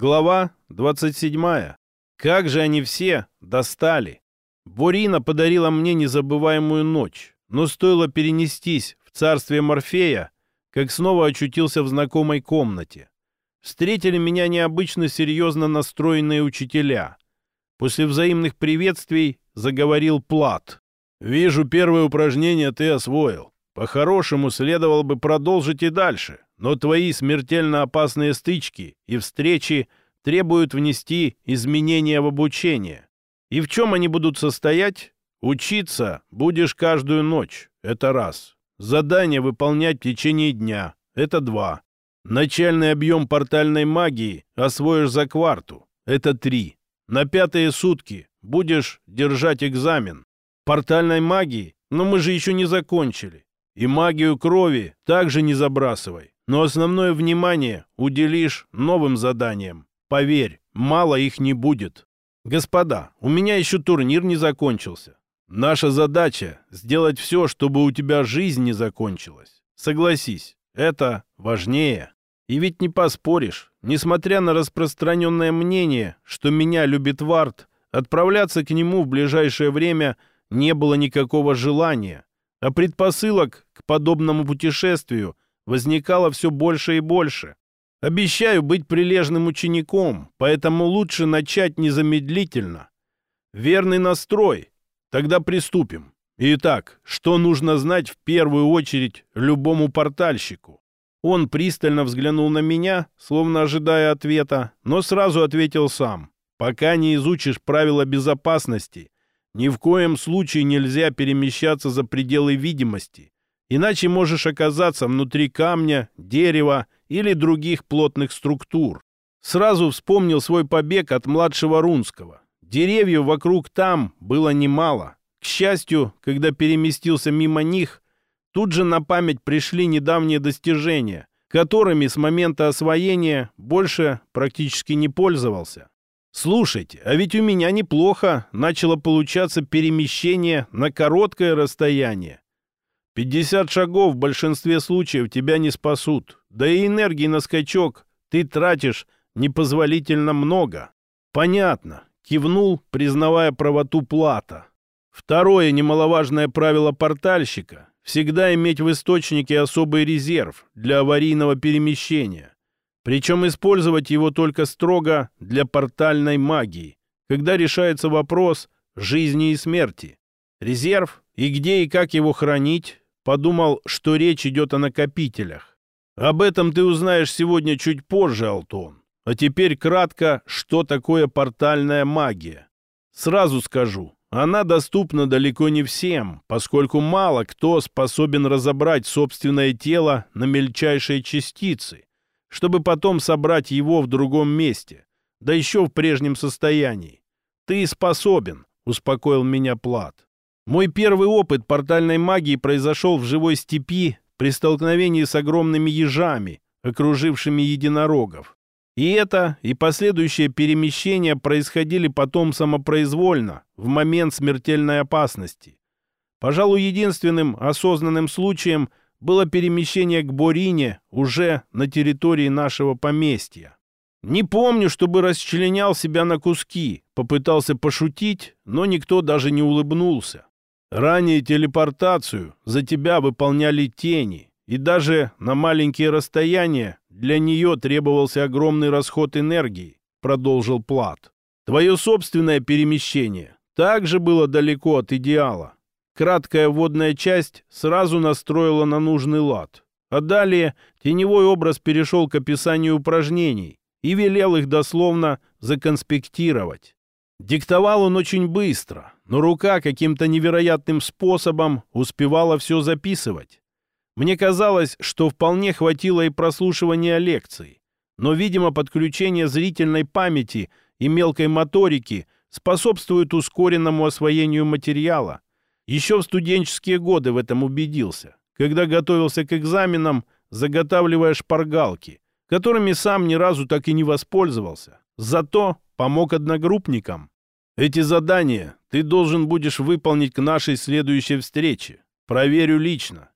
Глава 27. Как же они все достали. Борина подарила мне незабываемую ночь, но стоило перенестись в царствие Морфея, как снова очутился в знакомой комнате. Встретили меня необычно серьезно настроенные учителя. После взаимных приветствий заговорил Плат. «Вижу, первое упражнение ты освоил. По-хорошему, следовало бы продолжить и дальше, но твои смертельно опасные стычки и встречи требуют внести изменения в обучение. И в чем они будут состоять? Учиться будешь каждую ночь, это раз. Задание выполнять в течение дня, это два. Начальный объем портальной магии освоишь за кварту, это три. На пятые сутки будешь держать экзамен. Портальной магии? Но мы же еще не закончили. И магию крови также не забрасывай. Но основное внимание уделишь новым заданиям. Поверь, мало их не будет. Господа, у меня еще турнир не закончился. Наша задача — сделать все, чтобы у тебя жизнь не закончилась. Согласись, это важнее. И ведь не поспоришь, несмотря на распространенное мнение, что меня любит Варт, отправляться к нему в ближайшее время не было никакого желания а предпосылок к подобному путешествию возникало все больше и больше. Обещаю быть прилежным учеником, поэтому лучше начать незамедлительно. Верный настрой. Тогда приступим. Итак, что нужно знать в первую очередь любому портальщику? Он пристально взглянул на меня, словно ожидая ответа, но сразу ответил сам. Пока не изучишь правила безопасности, ни в коем случае нельзя перемещаться за пределы видимости, иначе можешь оказаться внутри камня, дерева или других плотных структур. Сразу вспомнил свой побег от младшего Рунского. Деревьев вокруг там было немало. К счастью, когда переместился мимо них, тут же на память пришли недавние достижения, которыми с момента освоения больше практически не пользовался. Слушайте, а ведь у меня неплохо начало получаться перемещение на короткое расстояние. 50 шагов в большинстве случаев тебя не спасут. Да и энергии на скачок ты тратишь непозволительно много. Понятно. Кивнул, признавая правоту плата. Второе немаловажное правило портальщика — всегда иметь в источнике особый резерв для аварийного перемещения. Причем использовать его только строго для портальной магии, когда решается вопрос жизни и смерти. Резерв и где и как его хранить, подумал, что речь идет о накопителях. Об этом ты узнаешь сегодня чуть позже, Алтон. А теперь кратко, что такое портальная магия. Сразу скажу, она доступна далеко не всем, поскольку мало кто способен разобрать собственное тело на мельчайшие частицы чтобы потом собрать его в другом месте, да еще в прежнем состоянии. Ты способен, успокоил меня Плат. Мой первый опыт портальной магии произошел в живой степи при столкновении с огромными ежами, окружившими единорогов. И это, и последующее перемещение происходили потом самопроизвольно, в момент смертельной опасности. Пожалуй, единственным осознанным случаем – было перемещение к Борине уже на территории нашего поместья. Не помню, чтобы расчленял себя на куски, попытался пошутить, но никто даже не улыбнулся. Ранее телепортацию за тебя выполняли тени, и даже на маленькие расстояния для нее требовался огромный расход энергии, продолжил Плат. Твое собственное перемещение также было далеко от идеала. Краткая вводная часть сразу настроила на нужный лад. А далее теневой образ перешел к описанию упражнений и велел их дословно законспектировать. Диктовал он очень быстро, но рука каким-то невероятным способом успевала все записывать. Мне казалось, что вполне хватило и прослушивания лекций, но, видимо, подключение зрительной памяти и мелкой моторики способствует ускоренному освоению материала – еще в студенческие годы в этом убедился, когда готовился к экзаменам, заготавливая шпаргалки, которыми сам ни разу так и не воспользовался. Зато помог одногруппникам. Эти задания ты должен будешь выполнить к нашей следующей встрече. Проверю лично.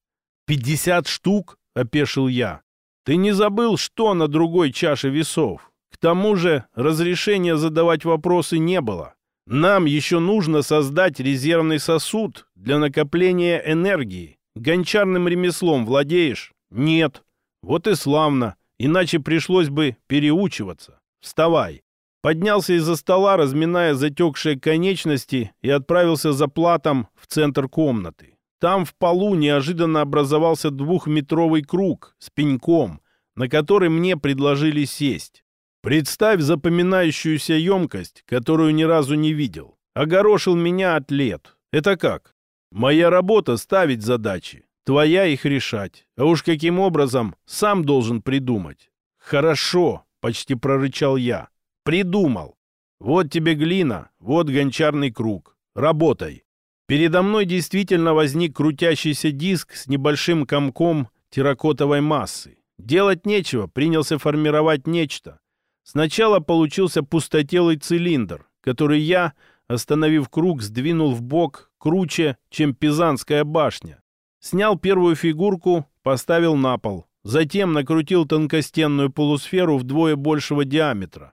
«Пятьдесят штук?» — опешил я. «Ты не забыл, что на другой чаше весов? К тому же разрешения задавать вопросы не было. Нам еще нужно создать резервный сосуд для накопления энергии. Гончарным ремеслом владеешь? Нет. Вот и славно. Иначе пришлось бы переучиваться. Вставай. Поднялся из-за стола, разминая затекшие конечности, и отправился за платом в центр комнаты. Там в полу неожиданно образовался двухметровый круг с пеньком, на который мне предложили сесть. Представь запоминающуюся емкость, которую ни разу не видел. Огорошил меня атлет. Это как? Моя работа — ставить задачи. Твоя их решать. А уж каким образом, сам должен придумать. Хорошо, почти прорычал я. Придумал. Вот тебе глина, вот гончарный круг. Работай. Передо мной действительно возник крутящийся диск с небольшим комком терракотовой массы. Делать нечего, принялся формировать нечто. Сначала получился пустотелый цилиндр, который я, остановив круг, сдвинул в бок круче, чем Пизанская башня. Снял первую фигурку, поставил на пол. Затем накрутил тонкостенную полусферу вдвое большего диаметра.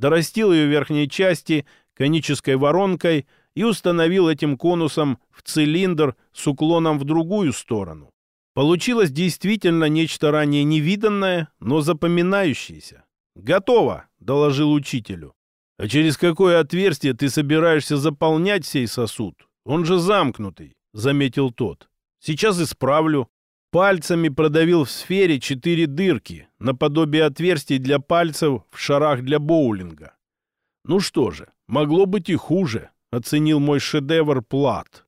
Дорастил ее верхней части конической воронкой и установил этим конусом в цилиндр с уклоном в другую сторону. Получилось действительно нечто ранее невиданное, но запоминающееся. «Готово!» — доложил учителю. «А через какое отверстие ты собираешься заполнять сей сосуд? Он же замкнутый», — заметил тот. «Сейчас исправлю». Пальцами продавил в сфере четыре дырки, наподобие отверстий для пальцев в шарах для боулинга. «Ну что же, могло быть и хуже», — оценил мой шедевр Плат.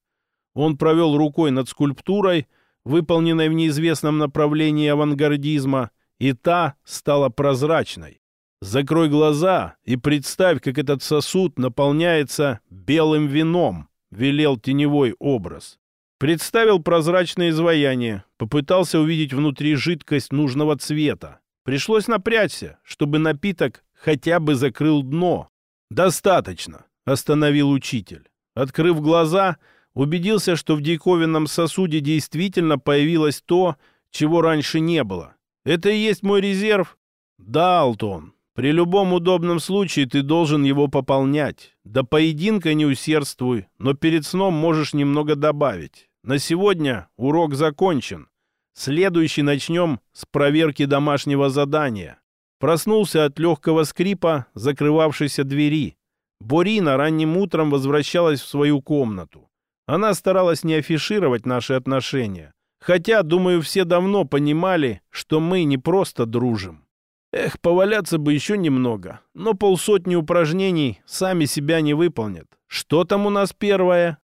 Он провел рукой над скульптурой, выполненной в неизвестном направлении авангардизма, и та стала прозрачной. Закрой глаза и представь, как этот сосуд наполняется белым вином, велел теневой образ. Представил прозрачное изваяние, попытался увидеть внутри жидкость нужного цвета. Пришлось напрячься, чтобы напиток хотя бы закрыл дно. «Достаточно», — остановил учитель. Открыв глаза, убедился, что в диковинном сосуде действительно появилось то, чего раньше не было. «Это и есть мой резерв?» «Да, Алтон, при любом удобном случае ты должен его пополнять. До поединка не усердствуй, но перед сном можешь немного добавить. На сегодня урок закончен. Следующий начнем с проверки домашнего задания. Проснулся от легкого скрипа закрывавшейся двери. Борина ранним утром возвращалась в свою комнату. Она старалась не афишировать наши отношения. Хотя, думаю, все давно понимали, что мы не просто дружим. Эх, поваляться бы еще немного, но полсотни упражнений сами себя не выполнят. Что там у нас первое?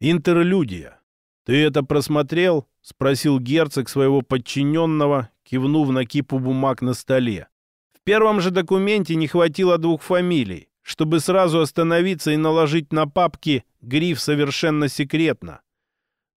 Интерлюдия. Ты это просмотрел? Спросил герцог своего подчиненного, кивнув на кипу бумаг на столе. В первом же документе не хватило двух фамилий, чтобы сразу остановиться и наложить на папки гриф «Совершенно секретно».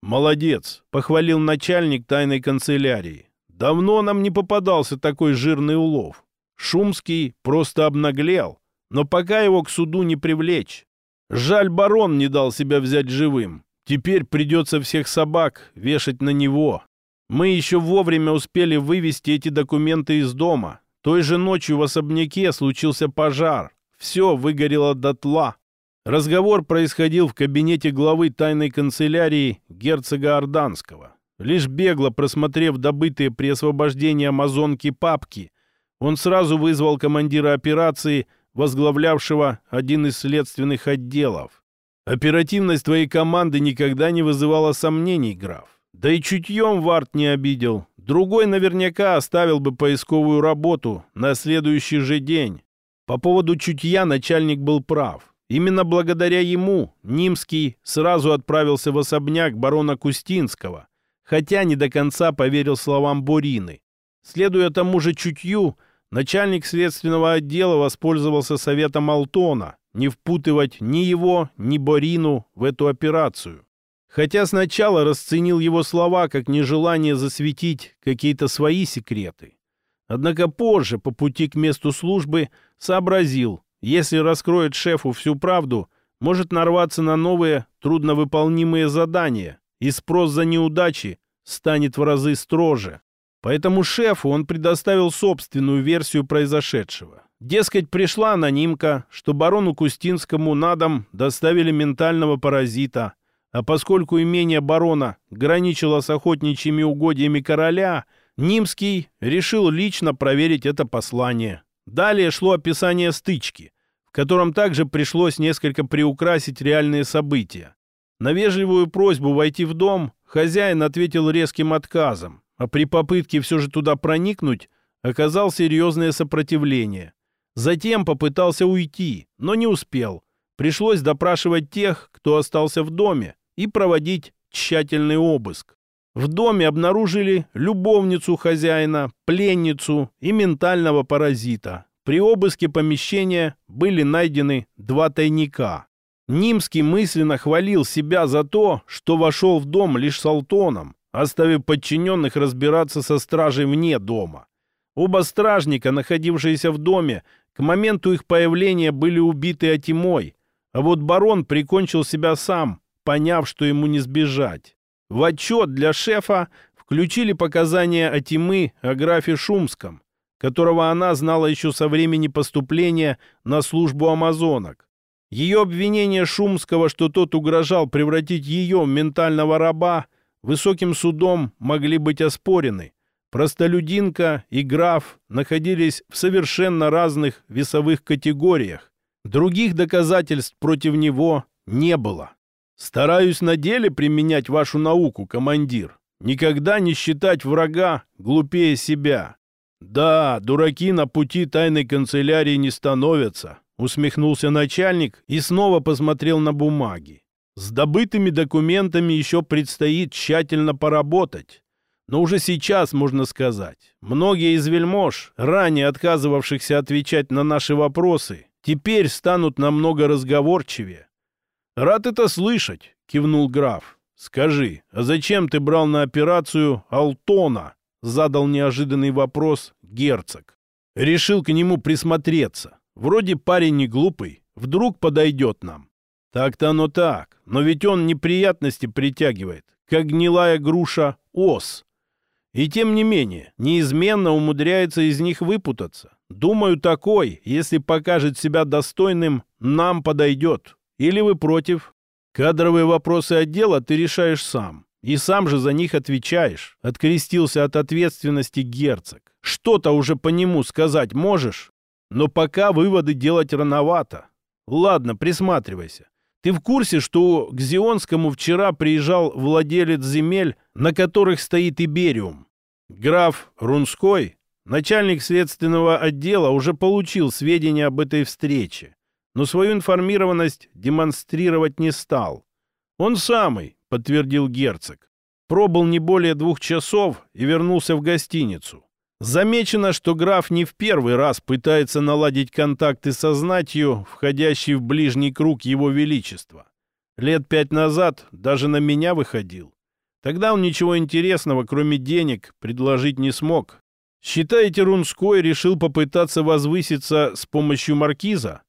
«Молодец», — похвалил начальник тайной канцелярии. Давно нам не попадался такой жирный улов. Шумский просто обнаглел, но пока его к суду не привлечь. Жаль, барон не дал себя взять живым. Теперь придется всех собак вешать на него. Мы еще вовремя успели вывести эти документы из дома. Той же ночью в особняке случился пожар. Все выгорело дотла. Разговор происходил в кабинете главы тайной канцелярии герцога Орданского. Лишь бегло просмотрев добытые при освобождении амазонки папки, он сразу вызвал командира операции, возглавлявшего один из следственных отделов. «Оперативность твоей команды никогда не вызывала сомнений, граф. Да и чутьем Варт не обидел. Другой наверняка оставил бы поисковую работу на следующий же день. По поводу чутья начальник был прав. Именно благодаря ему Нимский сразу отправился в особняк барона Кустинского, хотя не до конца поверил словам Борины. Следуя тому же чутью, начальник следственного отдела воспользовался советом Алтона не впутывать ни его, ни Борину в эту операцию. Хотя сначала расценил его слова как нежелание засветить какие-то свои секреты. Однако позже, по пути к месту службы, сообразил, если раскроет шефу всю правду, может нарваться на новые трудновыполнимые задания, и спрос за неудачи станет в разы строже. Поэтому шефу он предоставил собственную версию произошедшего. Дескать, пришла анонимка, что барону Кустинскому на дом доставили ментального паразита, а поскольку имение барона граничило с охотничьими угодьями короля, Нимский решил лично проверить это послание. Далее шло описание стычки, в котором также пришлось несколько приукрасить реальные события. На вежливую просьбу войти в дом хозяин ответил резким отказом, а при попытке все же туда проникнуть оказал серьезное сопротивление – Затем попытался уйти, но не успел. Пришлось допрашивать тех, кто остался в доме, и проводить тщательный обыск. В доме обнаружили любовницу хозяина, пленницу и ментального паразита. При обыске помещения были найдены два тайника. Нимский мысленно хвалил себя за то, что вошел в дом лишь с Алтоном, оставив подчиненных разбираться со стражей вне дома. Оба стражника, находившиеся в доме, к моменту их появления были убиты Атимой, а вот барон прикончил себя сам, поняв, что ему не сбежать. В отчет для шефа включили показания Атимы о графе Шумском, которого она знала еще со времени поступления на службу амазонок. Ее обвинение Шумского, что тот угрожал превратить ее в ментального раба, высоким судом могли быть оспорены, Простолюдинка и граф находились в совершенно разных весовых категориях. Других доказательств против него не было. Стараюсь на деле применять вашу науку, командир. Никогда не считать врага глупее себя. Да, дураки на пути тайной канцелярии не становятся, усмехнулся начальник и снова посмотрел на бумаги. С добытыми документами еще предстоит тщательно поработать. Но уже сейчас можно сказать, многие из вельмож, ранее отказывавшихся отвечать на наши вопросы, теперь станут намного разговорчивее. «Рад это слышать», — кивнул граф. «Скажи, а зачем ты брал на операцию Алтона?» — задал неожиданный вопрос герцог. Решил к нему присмотреться. Вроде парень не глупый, вдруг подойдет нам. Так-то оно так, но ведь он неприятности притягивает, как гнилая груша ос. И тем не менее, неизменно умудряется из них выпутаться. Думаю, такой, если покажет себя достойным, нам подойдет. Или вы против? Кадровые вопросы отдела ты решаешь сам. И сам же за них отвечаешь. Открестился от ответственности герцог. Что-то уже по нему сказать можешь? Но пока выводы делать рановато. Ладно, присматривайся. Ты в курсе, что к Зионскому вчера приезжал владелец земель, на которых стоит Ибериум? Граф Рунской, начальник следственного отдела, уже получил сведения об этой встрече, но свою информированность демонстрировать не стал. «Он самый», — подтвердил герцог. Пробыл не более двух часов и вернулся в гостиницу. Замечено, что граф не в первый раз пытается наладить контакты со знатью, входящей в ближний круг его величества. Лет пять назад даже на меня выходил. Тогда он ничего интересного, кроме денег, предложить не смог. Считаете, Рунской решил попытаться возвыситься с помощью маркиза?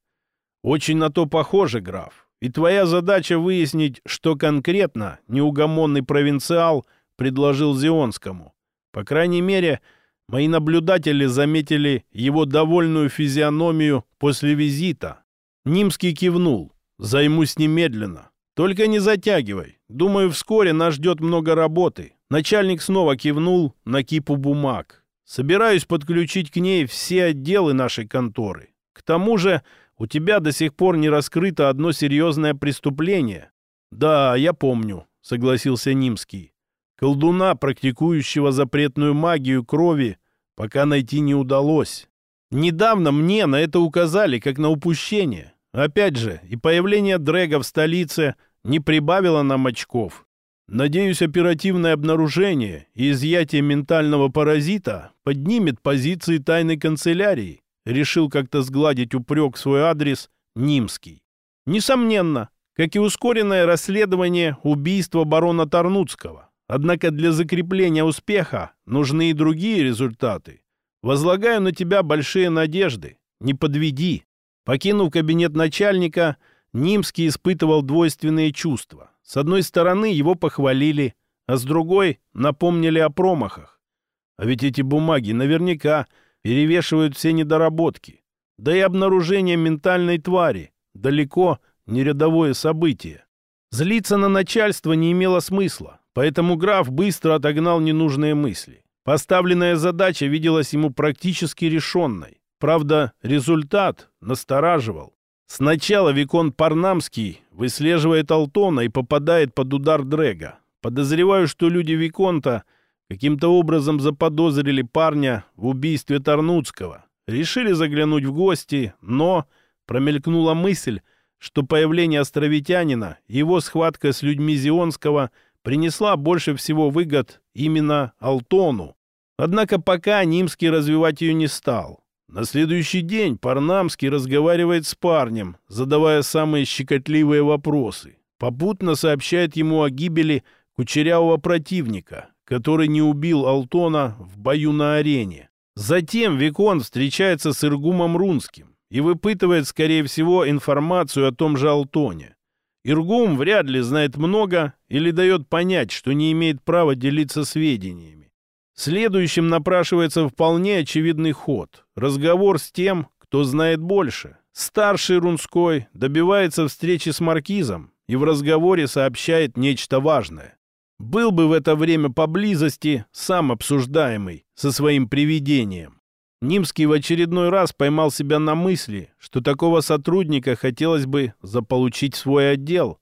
Очень на то похоже, граф. И твоя задача выяснить, что конкретно неугомонный провинциал предложил Зионскому. По крайней мере, Мои наблюдатели заметили его довольную физиономию после визита. Нимский кивнул. «Займусь немедленно. Только не затягивай. Думаю, вскоре нас ждет много работы». Начальник снова кивнул на кипу бумаг. «Собираюсь подключить к ней все отделы нашей конторы. К тому же у тебя до сих пор не раскрыто одно серьезное преступление». «Да, я помню», — согласился Нимский. Колдуна, практикующего запретную магию крови, пока найти не удалось. Недавно мне на это указали, как на упущение. Опять же, и появление Дрэга в столице не прибавило нам очков. Надеюсь, оперативное обнаружение и изъятие ментального паразита поднимет позиции тайной канцелярии. Решил как-то сгладить упрек свой адрес Нимский. Несомненно, как и ускоренное расследование убийства барона Тарнуцкого. Однако для закрепления успеха нужны и другие результаты. Возлагаю на тебя большие надежды. Не подведи. Покинув кабинет начальника, Нимский испытывал двойственные чувства. С одной стороны, его похвалили, а с другой напомнили о промахах. А ведь эти бумаги наверняка перевешивают все недоработки. Да и обнаружение ментальной твари далеко не рядовое событие. Злиться на начальство не имело смысла, поэтому граф быстро отогнал ненужные мысли. Поставленная задача виделась ему практически решенной. Правда, результат настораживал. Сначала Викон Парнамский выслеживает Алтона и попадает под удар Дрэга. Подозреваю, что люди Виконта каким-то образом заподозрили парня в убийстве Тарнуцкого. Решили заглянуть в гости, но промелькнула мысль, что появление островитянина его схватка с людьми Зионского принесла больше всего выгод именно Алтону. Однако пока Нимский развивать ее не стал. На следующий день Парнамский разговаривает с парнем, задавая самые щекотливые вопросы. Попутно сообщает ему о гибели кучерявого противника, который не убил Алтона в бою на арене. Затем Викон встречается с Иргумом Рунским и выпытывает, скорее всего, информацию о том же Алтоне. Иргум вряд ли знает много или дает понять, что не имеет права делиться сведениями. Следующим напрашивается вполне очевидный ход. Разговор с тем, кто знает больше. Старший Рунской добивается встречи с Маркизом и в разговоре сообщает нечто важное. Был бы в это время поблизости сам обсуждаемый со своим привидением. Нимский в очередной раз поймал себя на мысли, что такого сотрудника хотелось бы заполучить свой отдел.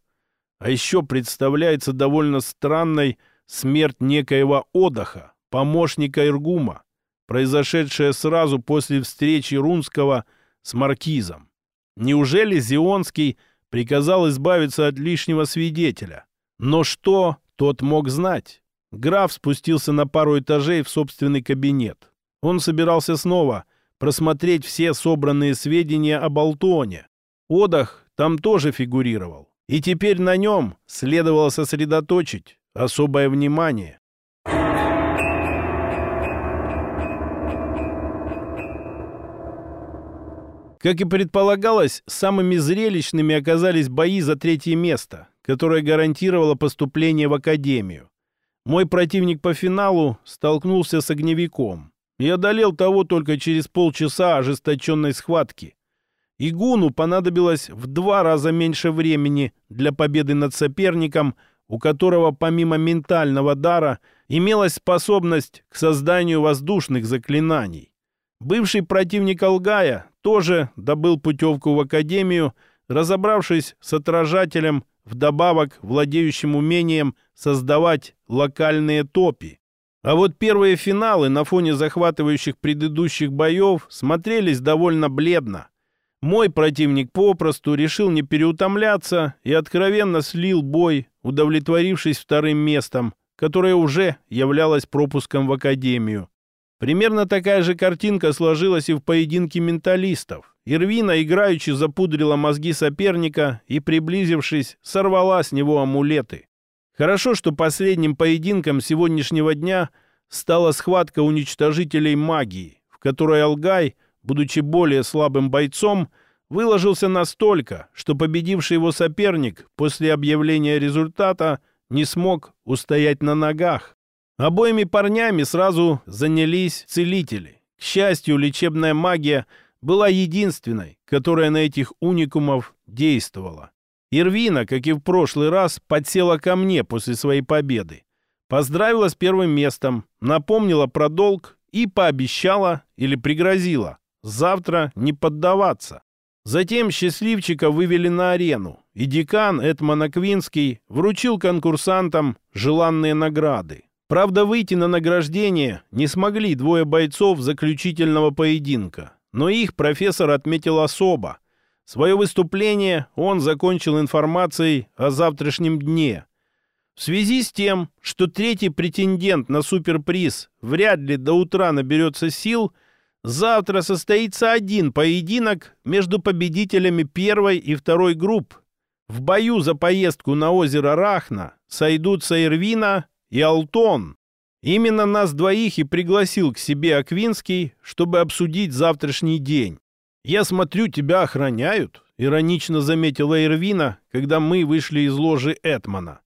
А еще представляется довольно странной смерть некоего Одаха, помощника Иргума, произошедшая сразу после встречи Рунского с Маркизом. Неужели Зионский приказал избавиться от лишнего свидетеля? Но что тот мог знать? Граф спустился на пару этажей в собственный кабинет. Он собирался снова просмотреть все собранные сведения об Алтоне. Одах там тоже фигурировал. И теперь на нем следовало сосредоточить особое внимание. Как и предполагалось, самыми зрелищными оказались бои за третье место, которое гарантировало поступление в академию. Мой противник по финалу столкнулся с огневиком и одолел того только через полчаса ожесточенной схватки. Игуну понадобилось в два раза меньше времени для победы над соперником, у которого помимо ментального дара имелась способность к созданию воздушных заклинаний. Бывший противник Алгая тоже добыл путевку в Академию, разобравшись с отражателем, вдобавок владеющим умением создавать локальные топи. А вот первые финалы на фоне захватывающих предыдущих боев смотрелись довольно бледно. Мой противник попросту решил не переутомляться и откровенно слил бой, удовлетворившись вторым местом, которое уже являлось пропуском в Академию. Примерно такая же картинка сложилась и в поединке менталистов. Ирвина играючи запудрила мозги соперника и, приблизившись, сорвала с него амулеты. Хорошо, что последним поединком сегодняшнего дня стала схватка уничтожителей магии, в которой Алгай, будучи более слабым бойцом, выложился настолько, что победивший его соперник после объявления результата не смог устоять на ногах. Обоими парнями сразу занялись целители. К счастью, лечебная магия была единственной, которая на этих уникумов действовала. Ирвина, как и в прошлый раз, подсела ко мне после своей победы. Поздравила с первым местом, напомнила про долг и пообещала или пригрозила завтра не поддаваться. Затем счастливчика вывели на арену, и декан Эдман Аквинский вручил конкурсантам желанные награды. Правда, выйти на награждение не смогли двое бойцов заключительного поединка, но их профессор отметил особо, Свое выступление он закончил информацией о завтрашнем дне. В связи с тем, что третий претендент на суперприз вряд ли до утра наберется сил, завтра состоится один поединок между победителями первой и второй групп. В бою за поездку на озеро Рахна сойдутся Ирвина и Алтон. Именно нас двоих и пригласил к себе Аквинский, чтобы обсудить завтрашний день. «Я смотрю, тебя охраняют», — иронично заметила Эрвина, когда мы вышли из ложи Этмана.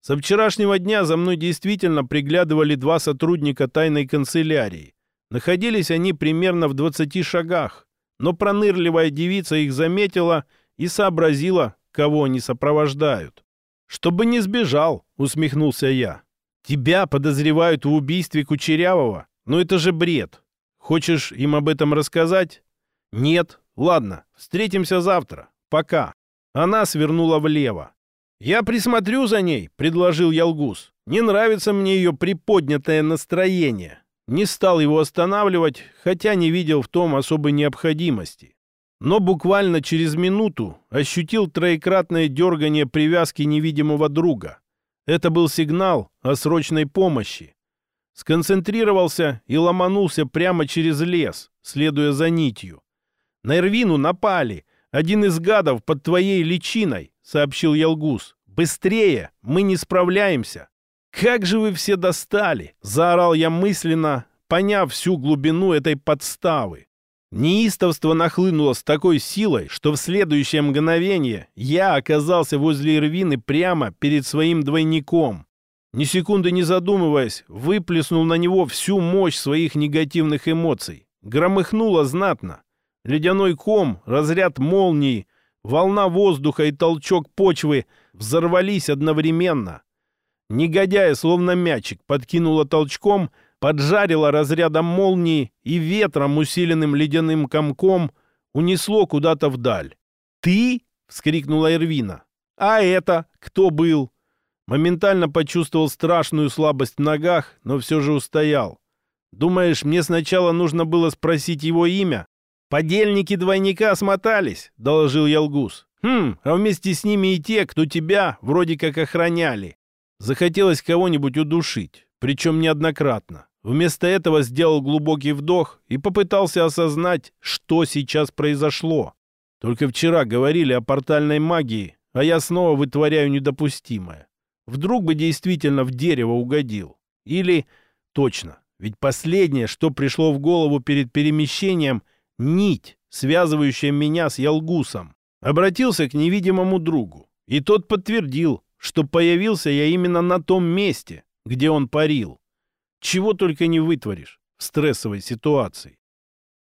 Со вчерашнего дня за мной действительно приглядывали два сотрудника тайной канцелярии. Находились они примерно в 20 шагах. но пронырливая девица их заметила и сообразила, кого они сопровождают. «Чтобы не сбежал», — усмехнулся я. «Тебя подозревают в убийстве Кучерявого? Но это же бред. Хочешь им об этом рассказать?» «Нет. Ладно, встретимся завтра. Пока». Она свернула влево. «Я присмотрю за ней», — предложил Ялгус. «Не нравится мне ее приподнятое настроение». Не стал его останавливать, хотя не видел в том особой необходимости. Но буквально через минуту ощутил троекратное дергание привязки невидимого друга. Это был сигнал о срочной помощи. Сконцентрировался и ломанулся прямо через лес, следуя за нитью. На Эрвину напали. Один из гадов под твоей личиной, сообщил Ялгус. Быстрее, мы не справляемся. «Как же вы все достали!» — заорал я мысленно, поняв всю глубину этой подставы. Неистовство нахлынуло с такой силой, что в следующее мгновение я оказался возле Ирвины прямо перед своим двойником. Ни секунды не задумываясь, выплеснул на него всю мощь своих негативных эмоций. Громыхнуло знатно. Ледяной ком, разряд молнии, волна воздуха и толчок почвы взорвались одновременно. Негодяя, словно мячик, подкинула толчком — поджарило разрядом молнии и ветром, усиленным ледяным комком, унесло куда-то вдаль. «Ты?» — вскрикнула Эрвина. «А это кто был?» Моментально почувствовал страшную слабость в ногах, но все же устоял. «Думаешь, мне сначала нужно было спросить его имя?» «Подельники двойника смотались», — доложил Ялгус. «Хм, а вместе с ними и те, кто тебя вроде как охраняли. Захотелось кого-нибудь удушить, причем неоднократно. Вместо этого сделал глубокий вдох и попытался осознать, что сейчас произошло. Только вчера говорили о портальной магии, а я снова вытворяю недопустимое. Вдруг бы действительно в дерево угодил. Или, точно, ведь последнее, что пришло в голову перед перемещением, нить, связывающая меня с Ялгусом. Обратился к невидимому другу, и тот подтвердил, что появился я именно на том месте, где он парил. Чего только не вытворишь в стрессовой ситуации.